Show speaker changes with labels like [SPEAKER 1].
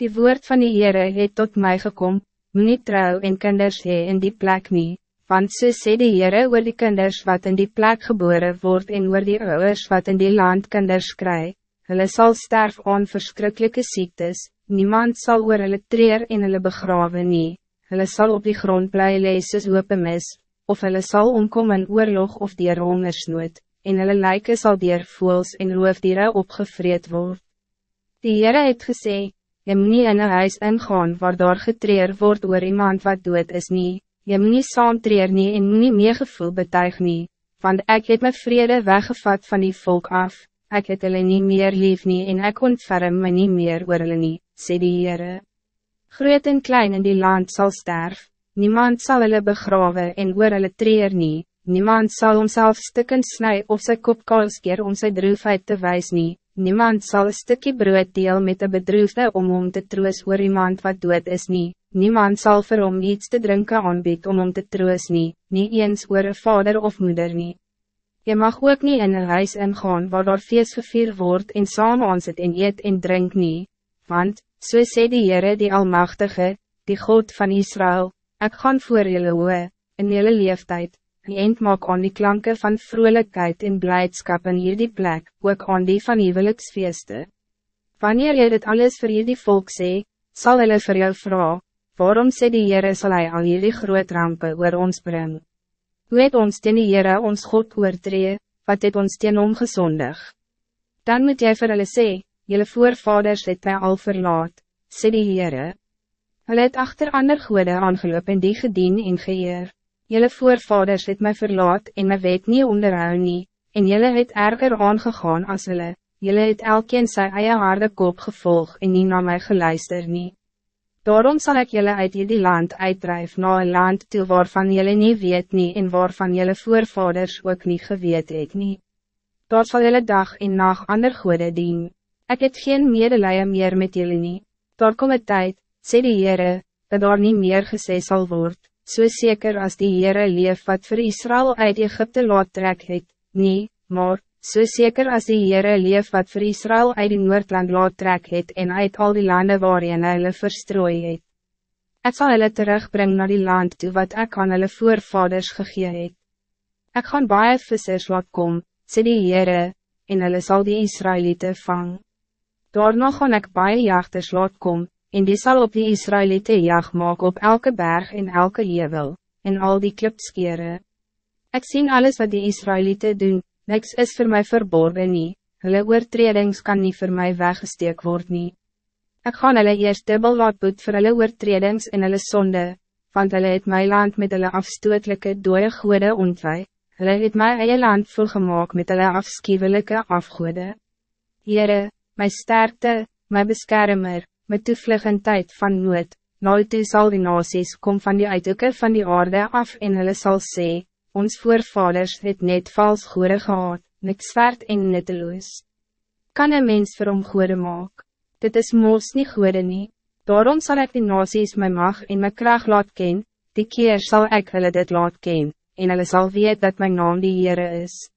[SPEAKER 1] Die woord van die Heere het tot mij gekom, moet nie trouw en kinders hee in die plek nie, want so sê die Heere oor die kinders wat in die plek geboren wordt en oor die ouders wat in die land kinders kry, hulle sal sterf aan verschrikkelijke ziektes, niemand zal oor hulle treer en hulle begrawe nie, hulle sal op die grond bly lees soos mis, of hulle sal omkom in oorlog of dier hongersnood, en hulle lijken sal dier voels en roofdiere opgevreed word. Die Heere het gesê, Je moet niet in een huis ingaan waar daar getreer wordt oor iemand wat dood is niet. Je moet niet saamtreer nie en moet niet meer gevoel betuig nie, want ik het mijn vrede weggevat van die volk af, ik het hulle niet meer lief nie en ek ontferm my nie meer oor hulle nie, sê die Heere. Groot en klein in die land zal sterf, niemand zal hulle begrawe en oor hulle treer nie, niemand zal homself stukken snij of sy kop keer om sy droefheid te wijs nie, Niemand zal een stukje brood deel met de bedroefde om om te troos oor iemand wat dood is niet. Niemand zal vir hom iets te drinken aanbied om om te troos niet, niet eens oor een vader of moeder niet. Je mag ook niet in een huis ingaan waar daar feest gevier wordt en saam ons het en eet en drink niet, want, so sê die Heere die Almachtige, die God van Israël, ik gaan voor jullie hoe, in jullie leeftijd, die eind maak aan die klanken van vrolijkheid en blijdschap in hierdie plek, ook aan die van huweliksfeeste. Wanneer jy dit alles vir hierdie volk sê, sal hulle vir jou vraag, waarom sê die Heere sal hy al hierdie groot rampe oor ons bring? Hoe het ons ten die Heere ons God oortree, wat het ons ten hom gezondig? Dan moet jy vir hulle sê, jylle voorvaders het my al verlaat, sê die Heere. Hulle het achter ander goede aangeloop en die gedien en geëer. Jelle voorvaders het mij verlaat en my wet nie onderhou nie, en jelle het erger aangegaan as hulle, jelle het elkeen sy eie harde kop gevolg en nie na my geluister nie. Daarom zal ik jullie uit jullie land uitdrijf naar een land toe waarvan jullie niet weet nie en waarvan jullie voorvaders ook niet geweet het nie. Daar zal jullie dag en nacht ander goede dien. Ik het geen medelijden meer met jullie nie. Daar kom het tijd, sê die Heere, dat daar niet meer gesê sal word so zeker als die Heere leef wat voor Israël uit Egypte laat trek het, nie, maar, so zeker als die Heere leef wat voor Israël uit die Noordland laat trek het en uit al die landen waarin hulle verstrooi het. Ek sal hulle terugbring naar die land toe wat ek aan hulle voorvaders gegee het. Ek gaan baie vissers laat kom, sê die Heere, en hulle sal die Israëlieten vang. Daarna gaan ek baie jagters laat kom, en die zal op die Israëlieten jag maak op elke berg en elke jevel, en al die klipskere. Ik zie alles wat die Israëlieten doen, niks is voor mij verborgen nie, hulle oortredings kan niet voor mij weggesteek word nie. Ek gaan hulle eerst dubbel laat boet vir hulle oortredings en hulle sonde, want hulle het my land met hulle afstootlijke dode goede ontwij, hulle het my eie land volgemaak met hulle afskiewelike afgoede. Heere, my sterkte, my beschermer, met toevlug in tijd van nood, nooit toe sal die nasies kom van die uithoeke van die aarde af en hulle sal sê, ons voorvaders het net vals goede gehad, niks zwart en nutteloos. Kan een mens vir hom goede maak? Dit is mos nie goede nie, daarom zal ik die nasies my mag en my kracht laat ken, die keer zal ik hulle dit laat ken, en hulle sal weet dat mijn naam die Heere is.